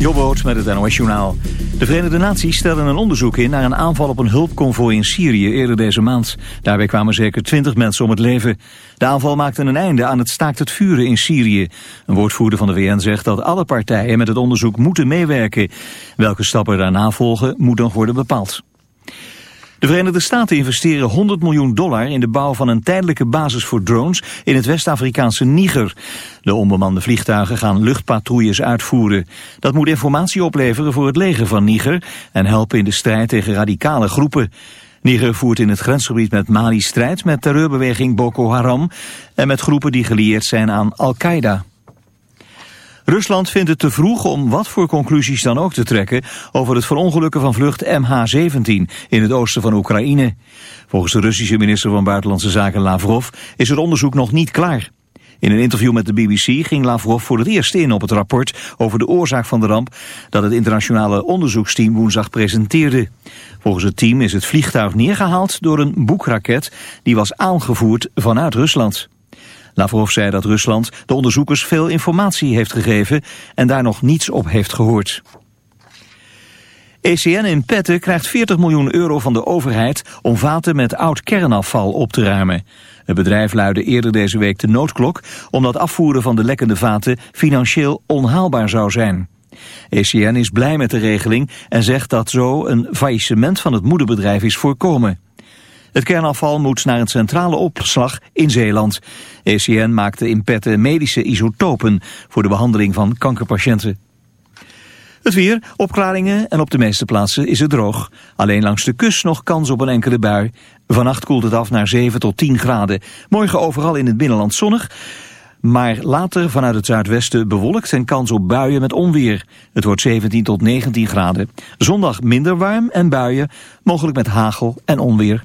Jobboot met het NOS Journaal. De Verenigde Naties stellen een onderzoek in naar een aanval op een hulpconvooi in Syrië eerder deze maand. Daarbij kwamen zeker twintig mensen om het leven. De aanval maakte een einde aan het staakt het vuren in Syrië. Een woordvoerder van de VN zegt dat alle partijen met het onderzoek moeten meewerken. Welke stappen daarna volgen moet nog worden bepaald. De Verenigde Staten investeren 100 miljoen dollar in de bouw van een tijdelijke basis voor drones in het West-Afrikaanse Niger. De onbemande vliegtuigen gaan luchtpatrouilles uitvoeren. Dat moet informatie opleveren voor het leger van Niger en helpen in de strijd tegen radicale groepen. Niger voert in het grensgebied met Mali strijd met terreurbeweging Boko Haram en met groepen die gelieerd zijn aan Al-Qaeda. Rusland vindt het te vroeg om wat voor conclusies dan ook te trekken over het verongelukken van vlucht MH17 in het oosten van Oekraïne. Volgens de Russische minister van Buitenlandse Zaken Lavrov is het onderzoek nog niet klaar. In een interview met de BBC ging Lavrov voor het eerst in op het rapport over de oorzaak van de ramp dat het internationale onderzoeksteam woensdag presenteerde. Volgens het team is het vliegtuig neergehaald door een boekraket die was aangevoerd vanuit Rusland. Lavrov zei dat Rusland de onderzoekers veel informatie heeft gegeven en daar nog niets op heeft gehoord. ECN in Petten krijgt 40 miljoen euro van de overheid om vaten met oud kernafval op te ruimen. Het bedrijf luidde eerder deze week de noodklok omdat afvoeren van de lekkende vaten financieel onhaalbaar zou zijn. ECN is blij met de regeling en zegt dat zo een faillissement van het moederbedrijf is voorkomen. Het kernafval moet naar een centrale opslag in Zeeland. ECN maakte in petten medische isotopen voor de behandeling van kankerpatiënten. Het weer, opklaringen en op de meeste plaatsen is het droog. Alleen langs de kust nog kans op een enkele bui. Vannacht koelt het af naar 7 tot 10 graden. Morgen overal in het binnenland zonnig. Maar later vanuit het zuidwesten bewolkt en kans op buien met onweer. Het wordt 17 tot 19 graden. Zondag minder warm en buien, mogelijk met hagel en onweer.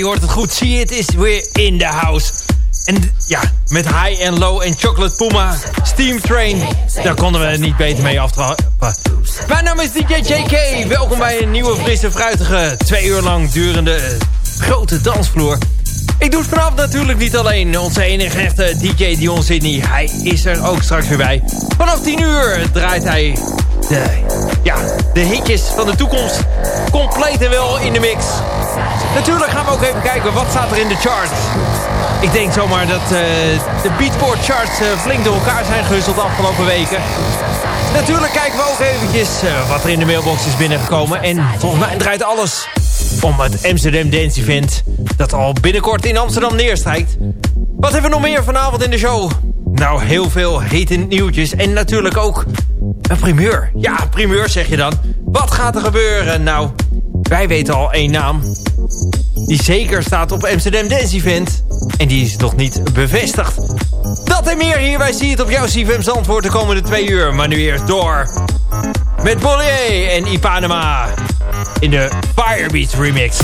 Je hoort het goed. Zie het is weer in de house. En ja, met High and Low en Chocolate Puma, Steam Train. Daar konden we niet beter mee aftrappen. Mijn naam is DJ JK. Welkom bij een nieuwe frisse, fruitige, twee uur lang durende eh, grote dansvloer. Ik doe het vanavond natuurlijk niet alleen. Onze enige echte DJ Dion Sydney, hij is er ook straks weer bij. Vanaf 10 uur draait hij de, ja, de hitjes van de toekomst compleet en wel in de mix. Natuurlijk gaan we ook even kijken wat staat er in de charts. Ik denk zomaar dat uh, de Beatport charts uh, flink door elkaar zijn gehusteld de afgelopen weken. Natuurlijk kijken we ook eventjes uh, wat er in de mailbox is binnengekomen. En volgens mij draait alles om het Amsterdam Dance Event... dat al binnenkort in Amsterdam neerstrijkt. Wat hebben we nog meer vanavond in de show? Nou, heel veel hete nieuwtjes en natuurlijk ook een primeur. Ja, primeur zeg je dan. Wat gaat er gebeuren? Nou, wij weten al één naam. Die zeker staat op Amsterdam Dance Event. En die is nog niet bevestigd. Dat en meer hier bij het op jouw CFM Zandvoort de komende twee uur. Maar nu eerst door met Bollier en Ipanema in de Firebeats remix.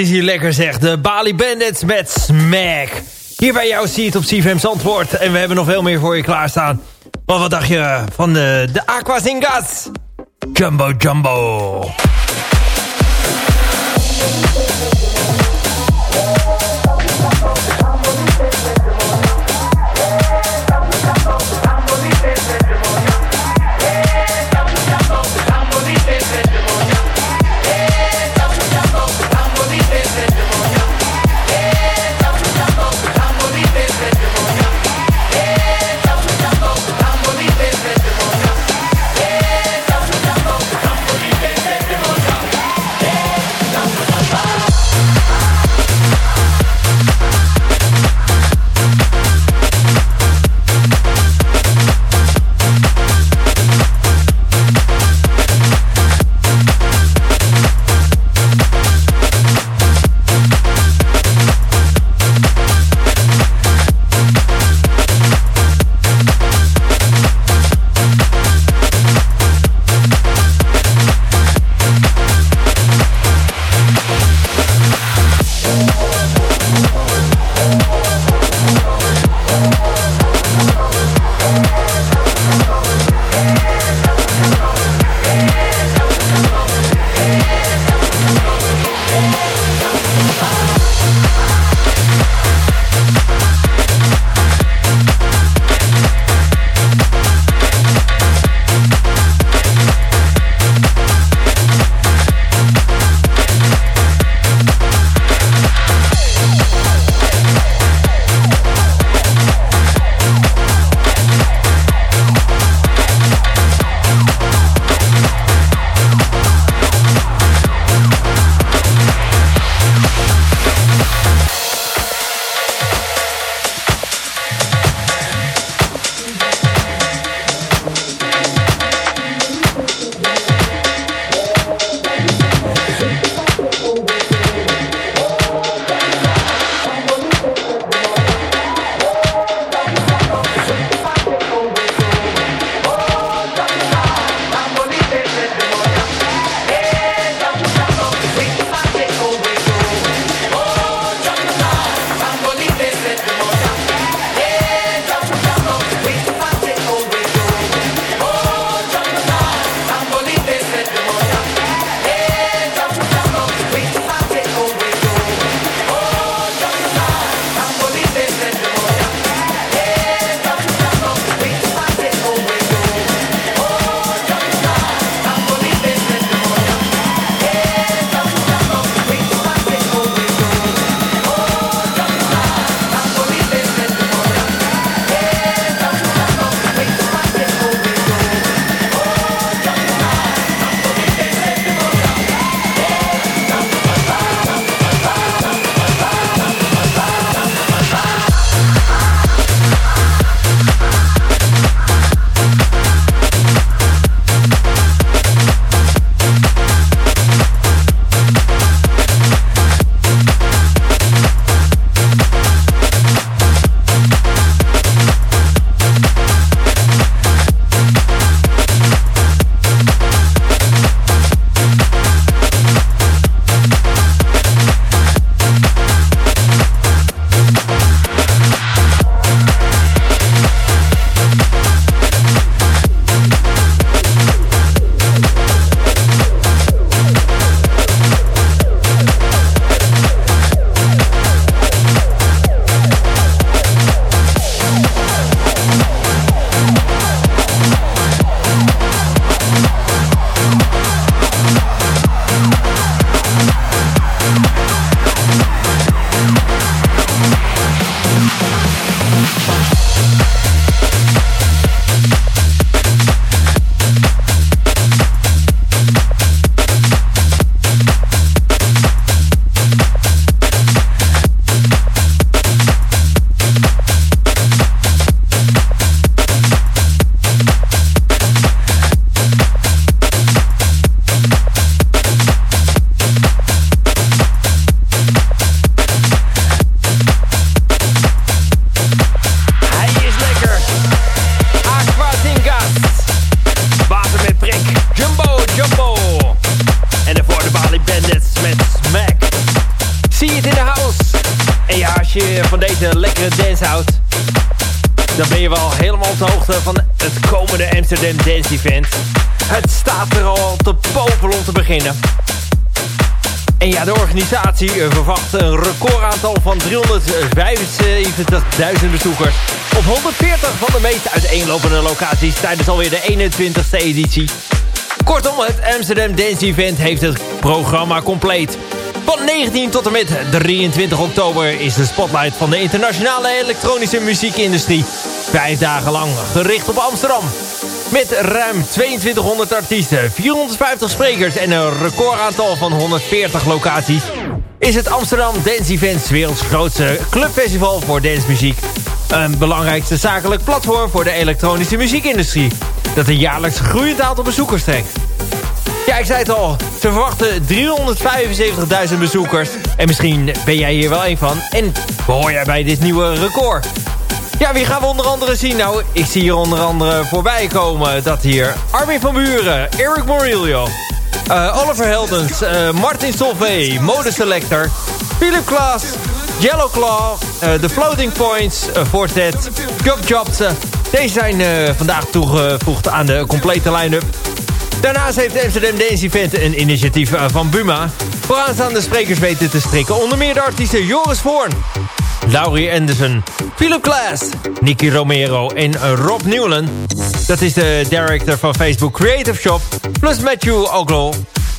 Is hier lekker zeg. De Bali Bandits met Smack. Hier bij jou zie je het op CFM Zandvoort. En we hebben nog veel meer voor je klaarstaan. Maar wat dacht je van de, de Aquazingas? Jumbo Jumbo. Organisatie verwacht een recordaantal van 375.000 bezoekers... op 140 van de meest uiteenlopende locaties tijdens alweer de 21ste editie. Kortom, het Amsterdam Dance Event heeft het programma compleet. Van 19 tot en met 23 oktober is de spotlight van de internationale elektronische muziekindustrie. Vijf dagen lang gericht op Amsterdam. Met ruim 2200 artiesten, 450 sprekers en een recordaantal van 140 locaties... is het Amsterdam Dance Events werelds grootste clubfestival voor dancemuziek. Een belangrijkste zakelijk platform voor de elektronische muziekindustrie... dat een jaarlijks groeiend aantal bezoekers trekt. Ja, ik zei het al. Ze verwachten 375.000 bezoekers. En misschien ben jij hier wel een van. En behoor jij bij dit nieuwe record. Ja, wie gaan we onder andere zien? Nou, ik zie hier onder andere voorbij komen dat hier Armin van Buren, Eric Morillo, uh, Oliver Heldens, uh, Martin Solvay, Mode Selector, Philip Klaas, Yellow Claw, uh, The Floating Points, Fortet, Job Jobs. deze zijn vandaag toegevoegd aan de complete line-up. Daarnaast heeft Amsterdam Dance Event een initiatief van Buma... vooraanstaande sprekers weten te strikken. Onder meer de artiesten Joris Voorn, Laurie Anderson, Philip Glass, Nicky Romero en Rob Newland. Dat is de director van Facebook Creative Shop. Plus Matthew Oglo.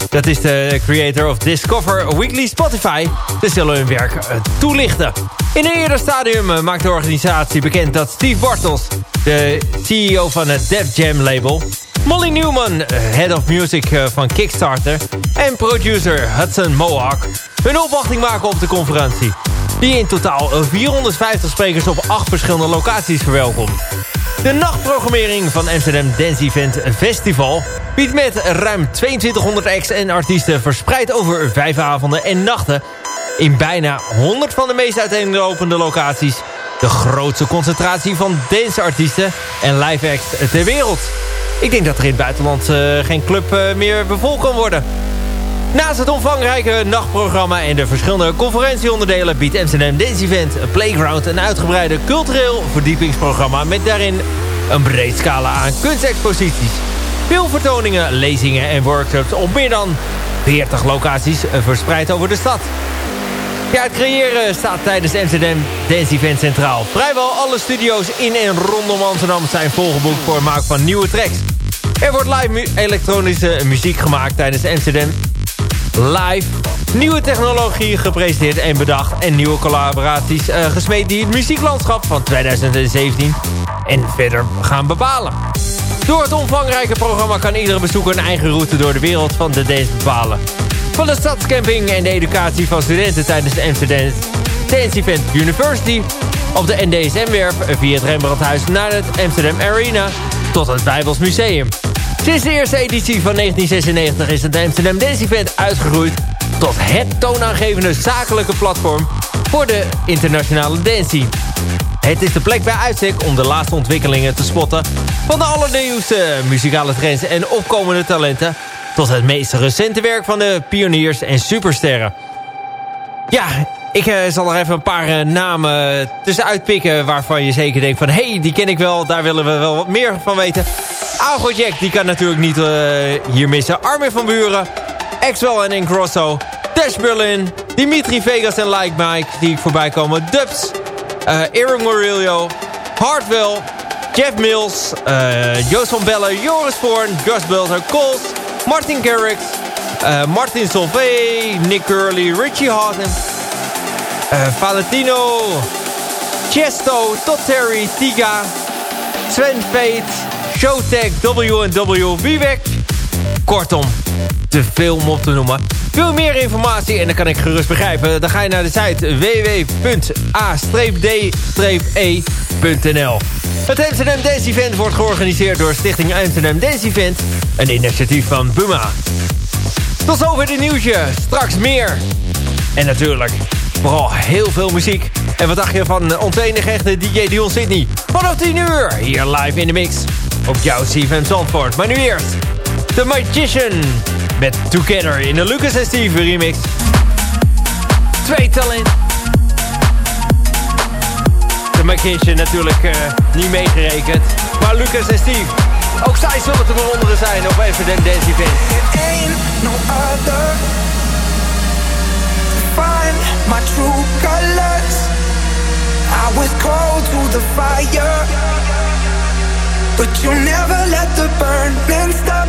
Dat is de creator of Discover Weekly Spotify. Ze zullen hun werk eh, toelichten. In een eerder stadium eh, maakt de organisatie bekend dat Steve Bartels... de CEO van het Def Jam label... Molly Newman, eh, head of music van Kickstarter... en producer Hudson Mohawk... hun opwachting maken op de conferentie die in totaal 450 sprekers op 8 verschillende locaties verwelkomt. De nachtprogrammering van Amsterdam Dance Event Festival biedt met ruim 2200 acts en artiesten verspreid over vijf avonden en nachten in bijna 100 van de meest uiteenlopende locaties de grootste concentratie van danceartiesten en live acts ter wereld. Ik denk dat er in het buitenland uh, geen club uh, meer bevolkt kan worden. Naast het omvangrijke nachtprogramma en de verschillende conferentieonderdelen... biedt Amsterdam Dance Event Playground een uitgebreide cultureel verdiepingsprogramma... met daarin een breed scala aan kunstexposities. Veel vertoningen, lezingen en workshops op meer dan 40 locaties verspreid over de stad. Ja, het creëren staat tijdens Amsterdam Dance Event centraal. Vrijwel alle studio's in en rondom Amsterdam zijn volgeboekt voor het maken van nieuwe tracks. Er wordt live elektronische muziek gemaakt tijdens Amsterdam live. Nieuwe technologie gepresenteerd en bedacht. En nieuwe collaboraties uh, gesmeed die het muzieklandschap van 2017 en verder gaan bepalen. Door het omvangrijke programma kan iedere bezoeker een eigen route door de wereld van de dance bepalen. Van de stadscamping en de educatie van studenten tijdens de Amsterdam Dance Event University... op de NDSM-werf via het Rembrandthuis naar het Amsterdam Arena... tot het Bijbels Museum. Sinds de eerste editie van 1996 is het Amsterdam Dance Event uitgegroeid tot het toonaangevende zakelijke platform voor de internationale dance Het is de plek bij uitstek om de laatste ontwikkelingen te spotten van de allernieuwste muzikale trends en opkomende talenten tot het meest recente werk van de pioniers en supersterren. Ja, ik uh, zal er even een paar uh, namen tussenuit pikken waarvan je zeker denkt van... hé, hey, die ken ik wel, daar willen we wel wat meer van weten. Jack, die kan natuurlijk niet uh, hier missen. Armin van Buren, Axwell en Ingrosso, Dash Berlin, Dimitri Vegas en Like Mike, die voorbij komen. Dubs, Eric Murillo, Hartwell, Jeff Mills, Joost van Bellen, Joris Voorn, Josh Belzer, Coles, Martin Garrix, Martin Solvay, Nick Curley, Richie Houghton... Uh, Valentino, Chesto, Todd Terry, Tiga, Sven Fate, Showtech, W&W, Vivek. Kortom, te veel om op te noemen. Veel meer informatie, en dat kan ik gerust begrijpen... dan ga je naar de site www.a-d-e.nl. Het Amsterdam Dance Event wordt georganiseerd door Stichting Amsterdam Dance Event... een initiatief van Buma. Tot zover dit nieuwsje, straks meer. En natuurlijk Vooral heel veel muziek. En wat dacht je van onze enige echte DJ Dion Sydney? Vanaf 10 uur, hier live in de mix. Op jouw CFM Zandvoort. Maar nu eerst, The Magician. Met Together in de Lucas en Steve remix. Twee talent. de McKitchen natuurlijk uh, niet meegerekend. Maar Lucas en Steve, ook zij zullen te bewonderen zijn op even de Dance Event. Find my true colors. I was cold to the fire. But you never let the burning stop.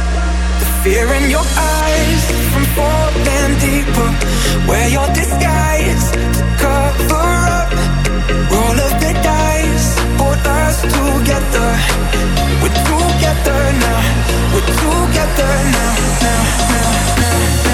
The fear in your eyes From falling deeper. Wear your disguise To cover up Roll of the dice Put us together. We're together now. We're together now, now, now, now, now.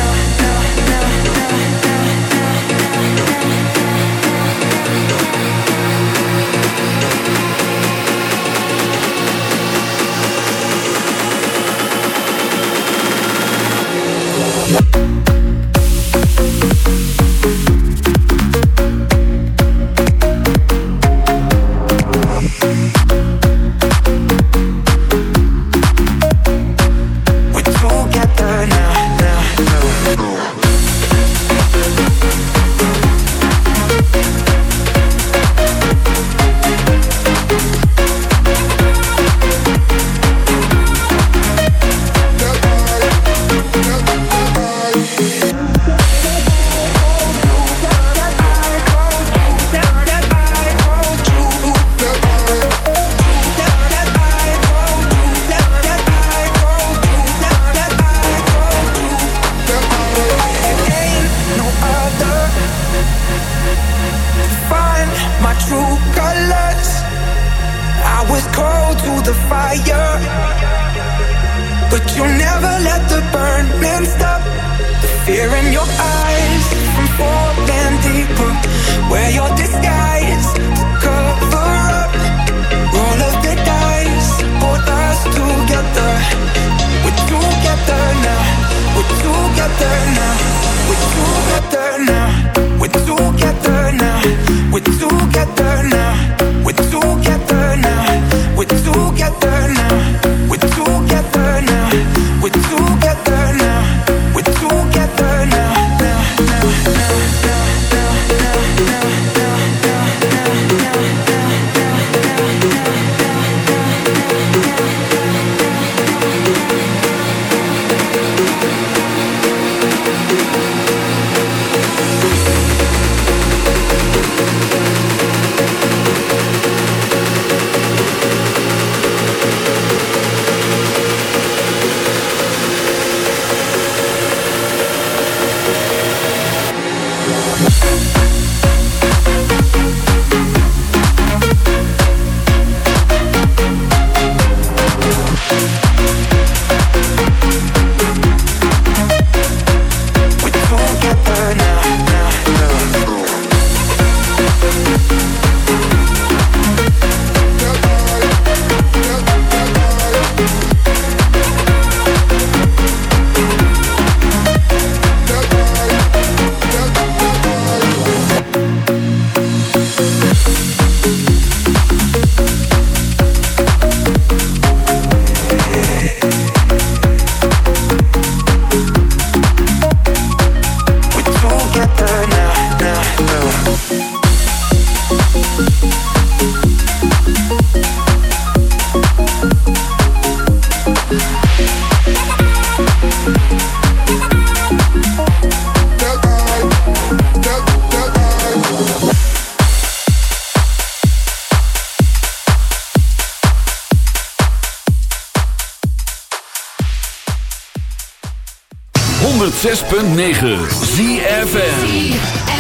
106.9 ZFN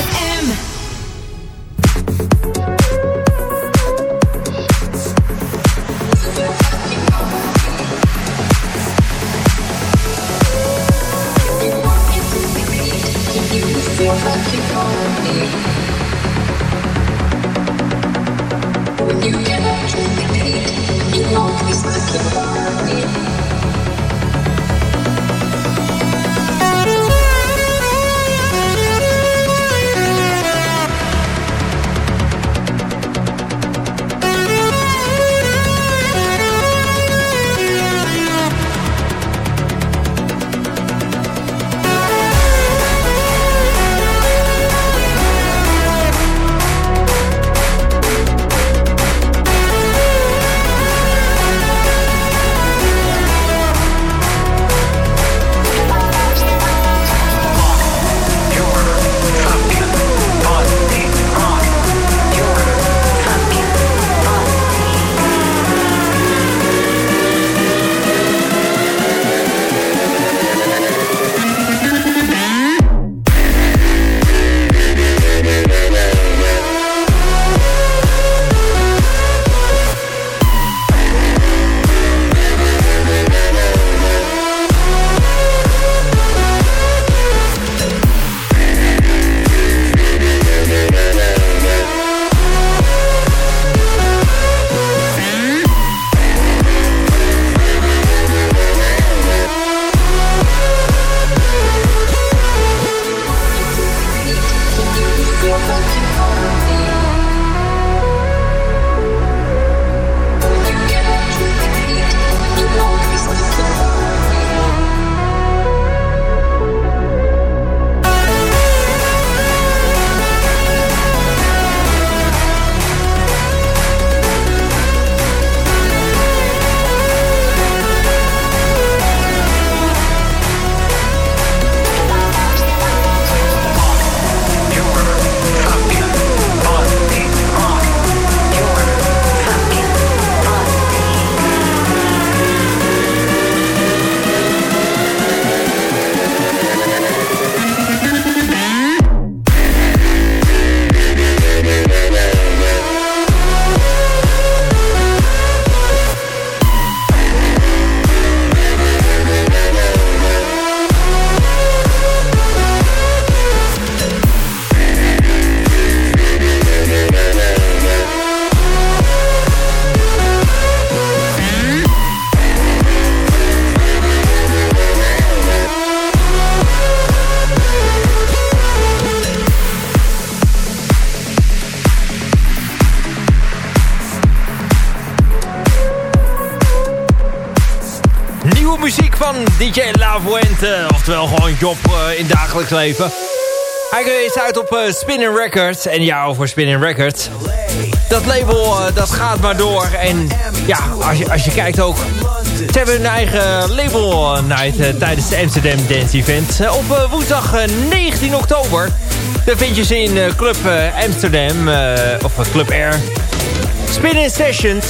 Oftewel gewoon Job uh, in dagelijks leven. Hij is uit op uh, Spinning Records. En ja, over Spinning Records. Dat label, uh, dat gaat maar door. En ja, als je, als je kijkt ook... Ze hebben hun eigen label night tijdens de Amsterdam Dance Event. op woensdag 19 oktober. Daar vind je ze in Club Amsterdam. of Club Air. Spinning Sessions.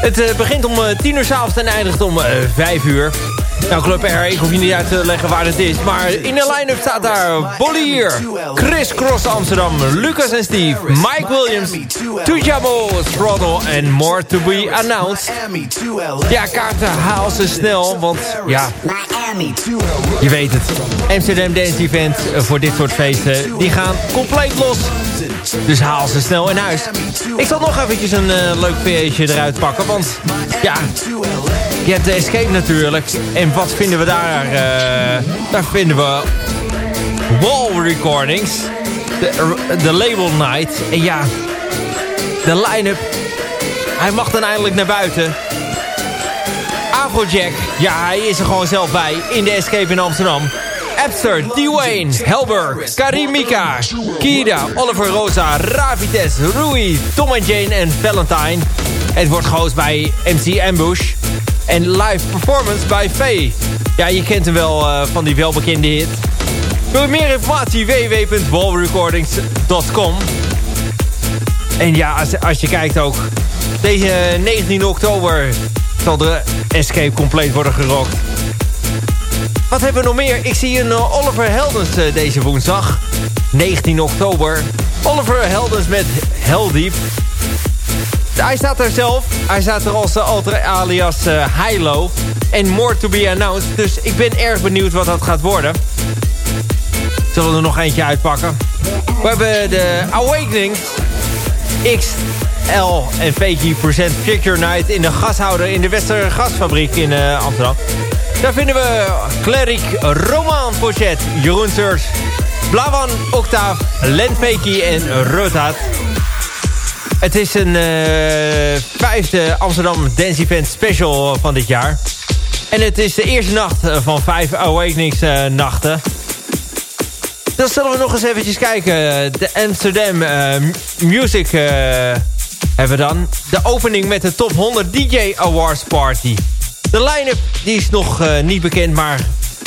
Het begint om 10 uur s'avonds en eindigt om 5 uur. Nou, Club R, ik hoef je niet uit te leggen waar het is. Maar in de line-up staat daar Bollier, Chris Cross Amsterdam, Lucas en Steve, Mike Williams, Tujabo, Throttle en more to be announced. Ja, kaarten haal ze snel, want ja, je weet het. Amsterdam Dance Event voor dit soort feesten, die gaan compleet los. Dus haal ze snel in huis. Ik zal nog eventjes een uh, leuk feestje eruit pakken, want ja, hebt de Escape natuurlijk. En wat vinden we daar? Uh, daar vinden we wall recordings. De, label night. En ja, de line-up. Hij mag dan eindelijk naar buiten. Afrojack, ja, hij is er gewoon zelf bij in de Escape in Amsterdam. Epster, Dwayne, Helber, Karimika, Kida, Oliver Rosa, Ravites, Rui, Tom en Jane en Valentine. Het wordt gehost bij MC Ambush. En live performance bij Faye. Ja, je kent hem wel uh, van die welbekende hit. Wil je meer informatie? www.wallrecordings.com En ja, als, je kijkt ook... Deze 19 oktober zal de Escape compleet worden gerokt. Wat hebben we nog meer? Ik zie een uh, Oliver Heldens uh, deze woensdag. 19 oktober. Oliver Heldens met Heldiep. Hij staat er zelf. Hij staat er als alter alias uh, Hilo. En more to be announced. Dus ik ben erg benieuwd wat dat gaat worden. Zullen we er nog eentje uitpakken? We hebben de Awakenings. XL en Fakey present Picture Night in de gashouder in de Wester Gasfabriek in uh, Amsterdam. Daar vinden we Cleric, Roman Pochet, Jeroen Seurs, Blavan Octaaf, Len en Rotaat. Het is een uh, vijfde Amsterdam Dance Event Special van dit jaar. En het is de eerste nacht van vijf Awakenings uh, nachten. Dan zullen we nog eens eventjes kijken. De Amsterdam Music hebben we dan. De opening met de Top 100 DJ Awards Party. De line-up is nog niet bekend, maar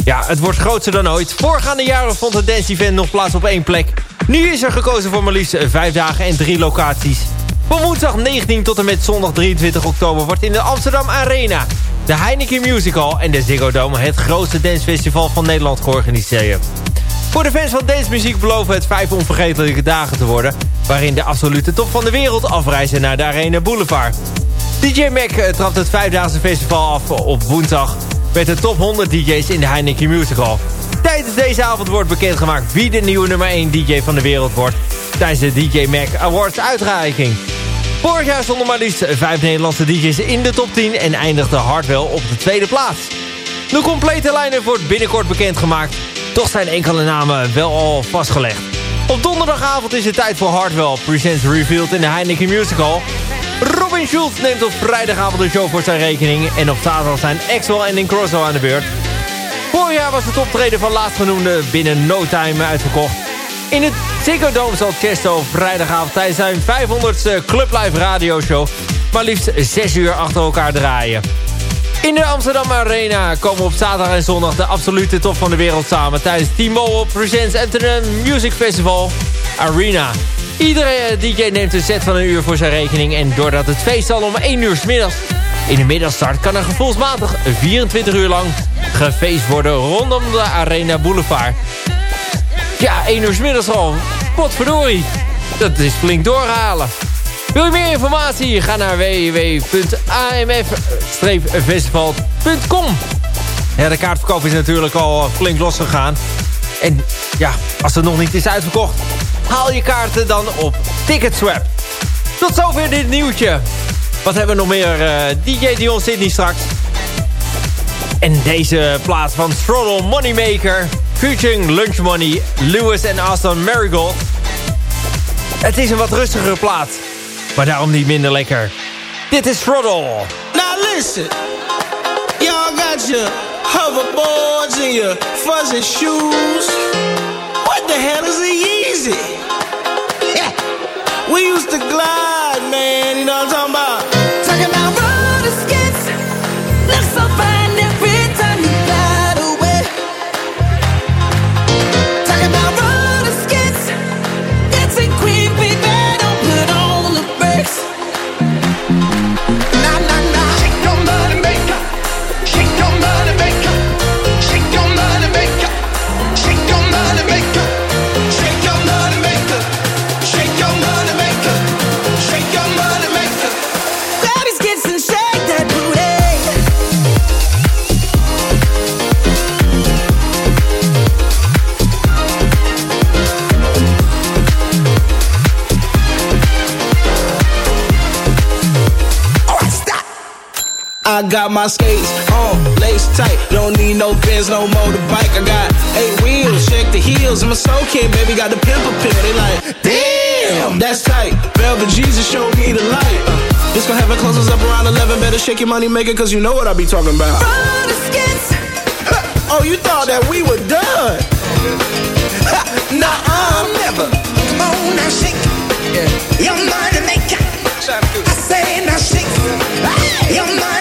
ja, het wordt groter dan ooit. Voorgaande jaren vond het dance event nog plaats op één plek. Nu is er gekozen voor maar liefst vijf dagen en drie locaties. Van woensdag 19 tot en met zondag 23 oktober wordt in de Amsterdam Arena... de Heineken Musical en de Ziggo Dome het grootste dancefestival van Nederland georganiseerd. Voor de fans van dancemuziek beloven het vijf onvergetelijke dagen te worden... waarin de absolute top van de wereld afreizen naar de Arena Boulevard. DJ Mac eh, trapt het vijfdaagse festival af op woensdag... met de top 100 DJ's in de Heineken Musical. Tijdens deze avond wordt bekendgemaakt wie de nieuwe nummer 1 DJ van de wereld wordt... tijdens de DJ Mac Awards uitreiking. Vorig jaar stonden maar liefst vijf Nederlandse DJ's in de top 10 en eindigde Hardwell op de tweede plaats. De complete line wordt binnenkort bekendgemaakt, toch zijn enkele namen wel al vastgelegd. Op donderdagavond is het tijd voor Hardwell Presents Revealed in de Heineken Musical. Robin Schulz neemt op vrijdagavond de show voor zijn rekening en op zaterdag zijn Axel en Incrosso aan de beurt. Vorig jaar was het optreden van laatstgenoemde binnen no time uitverkocht. In het Ziggo Dome zal Chesto vrijdagavond tijdens zijn 500ste Club Live radioshow... maar liefst 6 uur achter elkaar draaien. In de Amsterdam Arena komen op zaterdag en zondag de absolute top van de wereld samen... tijdens T-Mobile Presents Amsterdam Music Festival Arena. Iedere DJ neemt een set van een uur voor zijn rekening... en doordat het feest al om 1 uur s middags in de middag start... kan er gevoelsmatig 24 uur lang gefeest worden rondom de Arena Boulevard... Ja, 1 uur middags al. Potverdorie. Dat is flink doorhalen. Wil je meer informatie? Ga naar www.amf-festival.com Ja, de kaartverkoop is natuurlijk al flink losgegaan. En ja, als het nog niet is uitverkocht... haal je kaarten dan op Ticketswap. Tot zover dit nieuwtje. Wat hebben we nog meer? Uh, DJ Dion Sydney straks. En deze plaats van Throttle Moneymaker... Featuring Lunch Money, Lewis en Aston Marigold. Het is een wat rustigere plaat, maar daarom niet minder lekker. Dit is Throttle. Now listen, y'all got your Hoverboards and your fuzzy shoes. What the hell is a Yeezy? Yeah. We used to glide, man. You know what I'm talking about? I got my skates on, lace tight. Don't need no pins, no motorbike. I got eight wheels, check the heels. I'm a soul kid, baby, got the pimple pill. They like, damn, that's tight. Velvet Jesus showed me the light. Uh, this gon' have it closes up around 11. Better shake your money maker, cause you know what I be talking about. Oh, you thought that we were done? nah, I'm never. Come on now, shake. Your money maker. I say now shake. Your money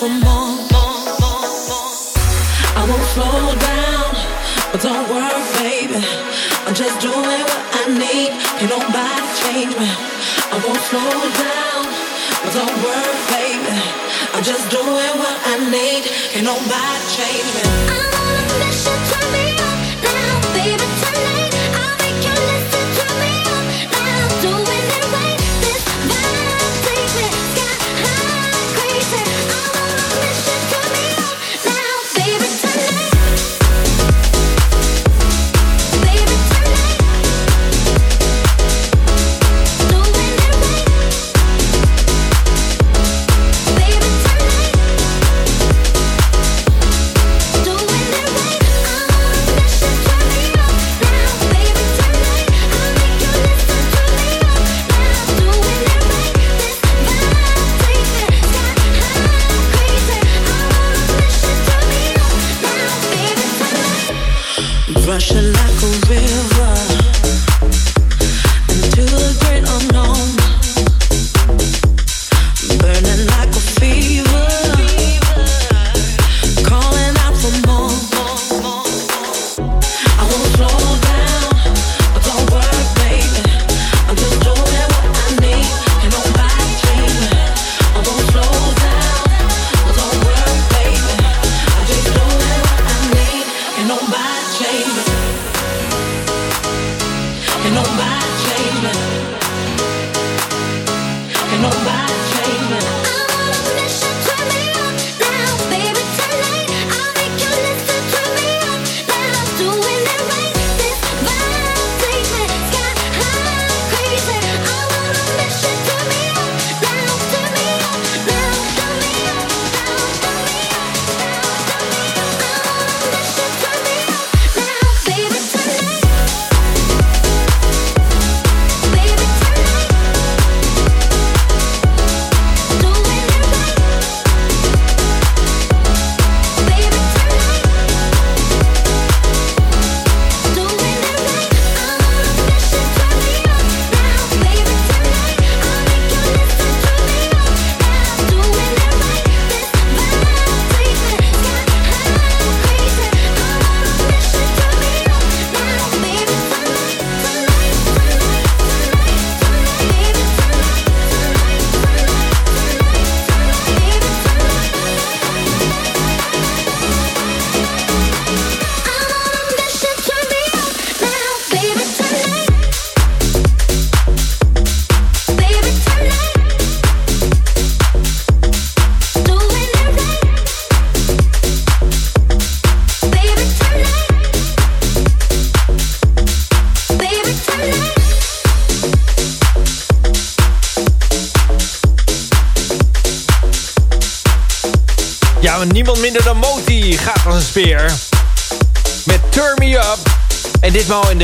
for more. I won't slow down, but don't worry, baby. I'm just doing what I need. Ain't nobody change me. I won't slow down, but don't worry, baby. I'm just doing what I need. Ain't nobody change me. I wanna miss you, turn me up now, baby,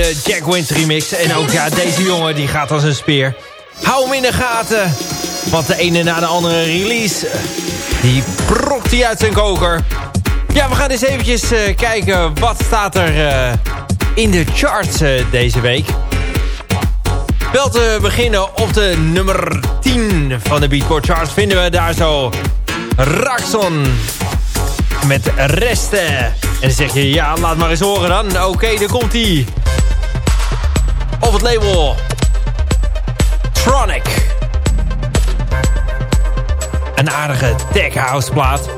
de Jack Wins remix. En ook ja, deze jongen die gaat als een speer. Hou hem in de gaten. Want de ene na de andere release... eh, Die prokt hij uit zijn koker. Ja, we gaan eens eventjes eh, kijken wat staat er eh, in de charts eh, deze week. Wel te beginnen op de nummer 10 van de Beatport Charts vinden we daar zo Raxon met resten. En dan zeg je, ja, laat maar eens horen dan. Oké, daar komt hij. Op het label Tronic. Een aardige tech house plaat.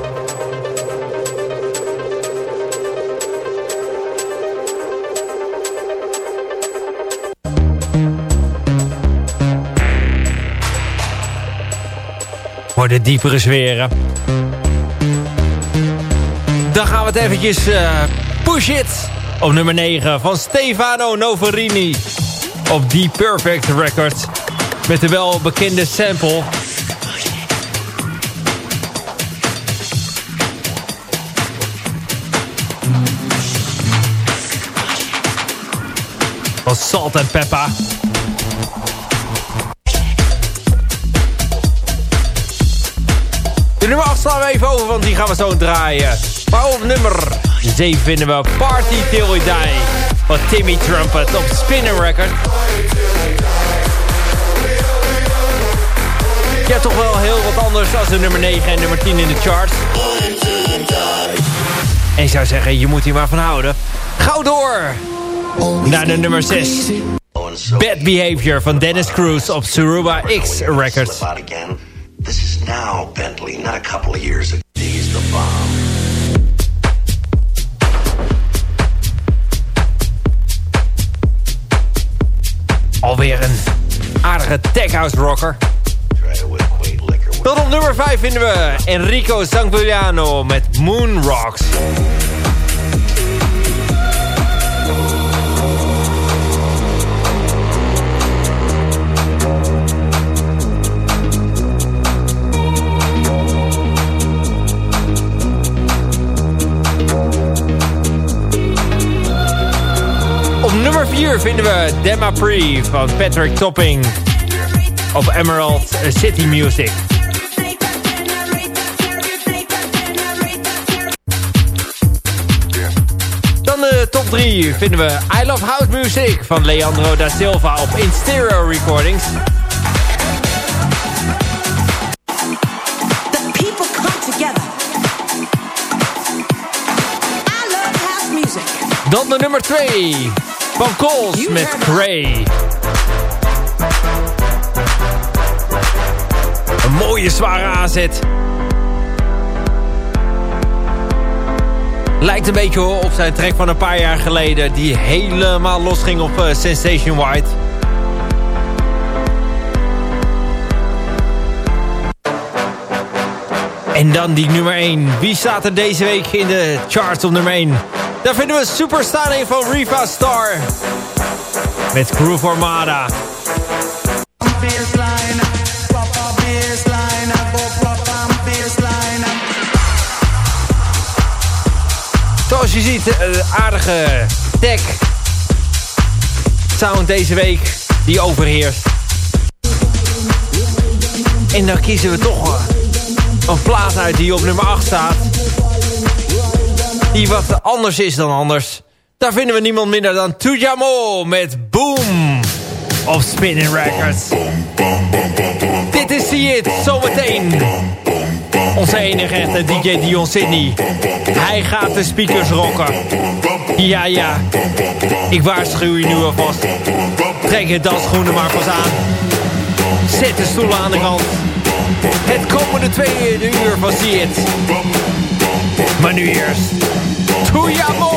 Voor de diepere sferen. Dan gaan we het eventjes eh, push it. Op nummer 9 van Stefano Novarini. Op The Perfect Records. Met de welbekende sample. Van Salt en Peppa. De nummer 8 slaan we even over, want die gaan we zo draaien. Maar nummer 7 vinden we Party Till We van Timmy Trumpet op Spinner Record. Ja, toch wel heel wat anders als de nummer 9 en nummer 10 in de charts. En ik zou zeggen, je moet hier maar van houden. Gauw door! Naar de nummer 6. Bad Behavior van Dennis Cruz op Suruba X Records. This is now Bentley, not a couple of years. Alweer een aardige tech house rocker. Tot op nummer 5 vinden we Enrico Sanguiliano met Moon Rocks. 4 vinden we Demma Pre van Patrick Topping op Emerald City Music. Dan de top 3 vinden we I Love House Music van Leandro da Silva op In Stereo Recordings. Dan de nummer 2 van Coles met Gray. Een mooie zware aanzet. Lijkt een beetje op zijn track van een paar jaar geleden... die helemaal losging op eh, Sensation White. En dan die nummer 1. Wie staat er deze week in de charts op nummer 1? Daar vinden we Superstar in van Riva Star. Met Groove Armada. Zoals je ziet, uh, aardige tech sound deze week die overheerst. En dan kiezen we toch eh, een plaat uit die op nummer 8 staat. Die wat anders is dan anders. Daar vinden we niemand minder dan Tujamo met Boom op Spinning Records. Dit is See It, zometeen. Onze enige echte DJ Dion Sydney. Hij gaat de speakers rocken. Ja, ja. Ik waarschuw je nu alvast. Trek je dansschoenen maar vast aan. Zet de stoelen aan de kant. Het komende tweede uur van See. Maar nu eerst. Tuyamo!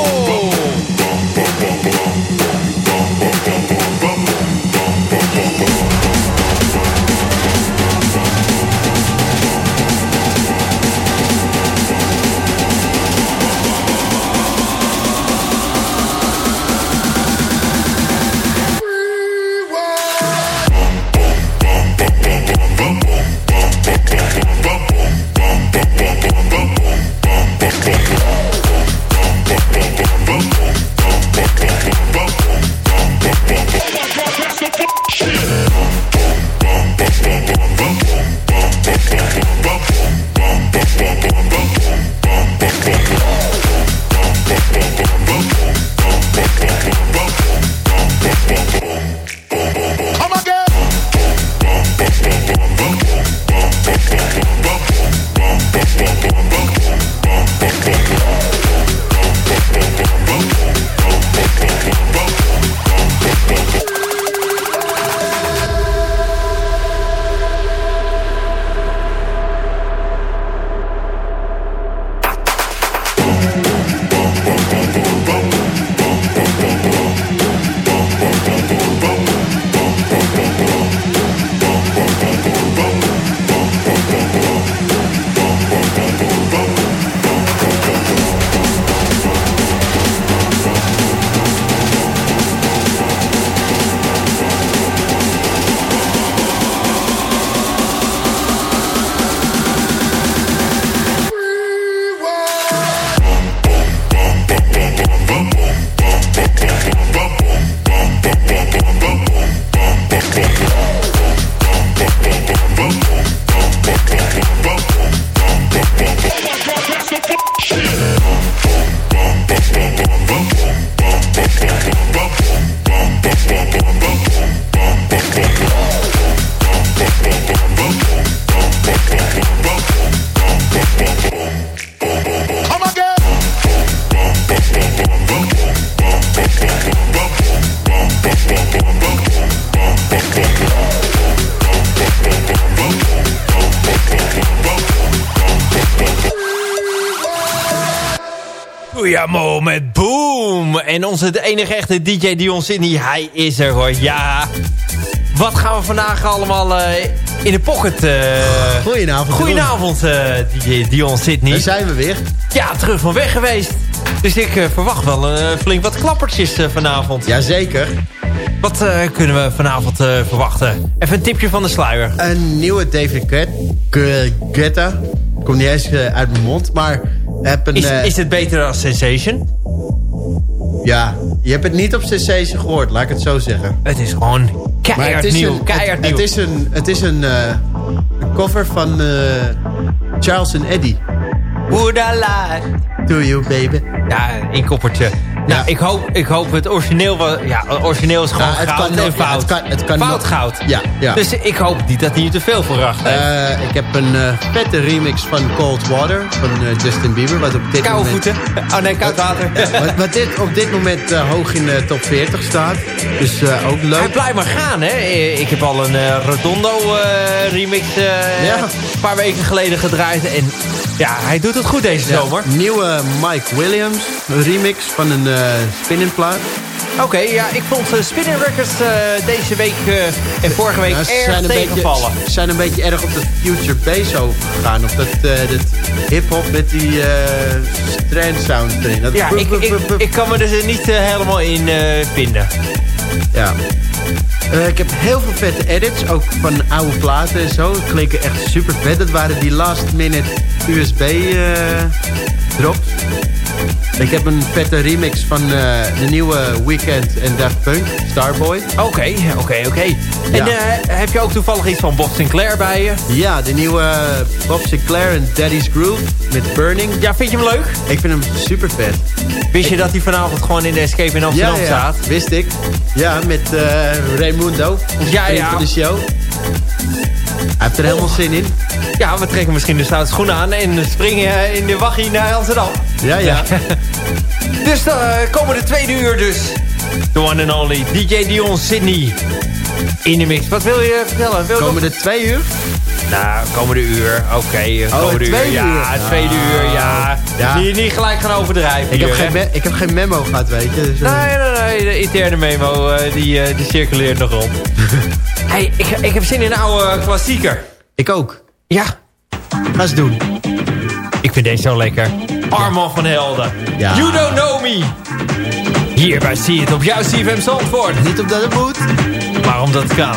En onze de enige echte DJ Dion Sydney, hij is er hoor. Ja. Wat gaan we vandaag allemaal eh, in de pocket... eh Goedenavond. Goedenavond, eh, DJ Dion Sydney. Daar zijn we weer. Ja, terug van weg geweest. Dus ik verwacht wel flink wat klappertjes vanavond. Jazeker. Wat kunnen we vanavond verwachten? Even een tipje van de sluier. Een nieuwe David Guetta. Gu- Guetta. Komt niet eens uit mijn mond, maar... Heb een, Is, is het beter dan Sensation? Ja, je hebt het niet op Sensation gehoord, laat ik het zo zeggen. Het is gewoon Maar keihard het is nieuw. een, keihard het, nieuw. het is een, het is een, eh, een cover van eh, Charles en Eddie. Would I lie? To you, baby. Ja, een koppertje. Nou, ik hoop, ik hoop het origineel... wel- Ja, het origineel is gewoon Nou, het goud kan en nog- ja, fout. het kan- het kan fout nog- goud. Ja, ja. Dus ik hoop niet dat hij te veel verwacht heeft. Eh, ik heb een eh, vette remix van Cold Water van eh, Justin Bieber. Wat op dit Koude moment, voeten. Oh nee, koud water. wat, wat dit, op dit moment hoog in de top 40 staat. Dus ook Hij leuk. blijft maar gaan, hè. Ik heb al een Redondo remix Ja. een paar weken geleden gedraaid. En ja, hij doet het goed deze zomer. Nieuwe Mike Williams remix van een uh, spinning plaat. Oké, ja, ik vond uh, Spinning Records eh, deze week eh, en vorige week Nou, ze erg zijn een tegengevallen. Beetje, ze zijn een beetje erg op de future bass overgegaan. Op dat, eh, dat hip-hop met die eh strand sound erin. Dat Ja, ik, ik, ik kan me er dus niet eh, helemaal in eh, vinden. Ja. Eh, ik heb heel veel vette edits, ook van oude platen en zo. Het klinken echt super vet. Dat waren die last minute USB eh, drops. Ik heb een vette remix van eh, de nieuwe Weekend en Daft Punk, Starboy. Oké, oké, oké. En Ja. eh, heb je ook toevallig iets van Bob Sinclair bij je? Ja, de nieuwe Bob Sinclair en Daddy's Groove met Burning. Ja, vind je hem leuk? Ik vind hem super vet. Wist je dat hij vanavond gewoon in de Escape in Amsterdam ja, ja, staat? wist ik. Ja, met eh Raimundo, onze Ja, ja. van de show. Hij heeft er helemaal zin in. Ja, we trekken misschien de stoute schoenen aan en springen eh, in de waggie naar Amsterdam. Ja, ja. Dus uh, komende tweede uur dus. The one and only DJ Dion Sydney. In de mix. Wat wil je vertellen? Wil je Komende twee uur? Nou, komende uur. Oké, eh, komende tweede uur. Ja, uur. het tweede uur, ja. Ja. Niet, niet gelijk gaan overdrijven Ik heb, geen ik heb geen memo gehad, weet je. Dus, eh, Nee, nee, nee. De interne memo, eh, die, die circuleert nog rond. hey, ik, ik heb zin in een oude klassieker. Ik ook. Ja, Ga eens doen. ik vind deze zo lekker. Armand van Helden. Ja. You don't know me. Hierbij zie je het op jouw CFM Zandvoort. Niet omdat het moet. Maar omdat het kan.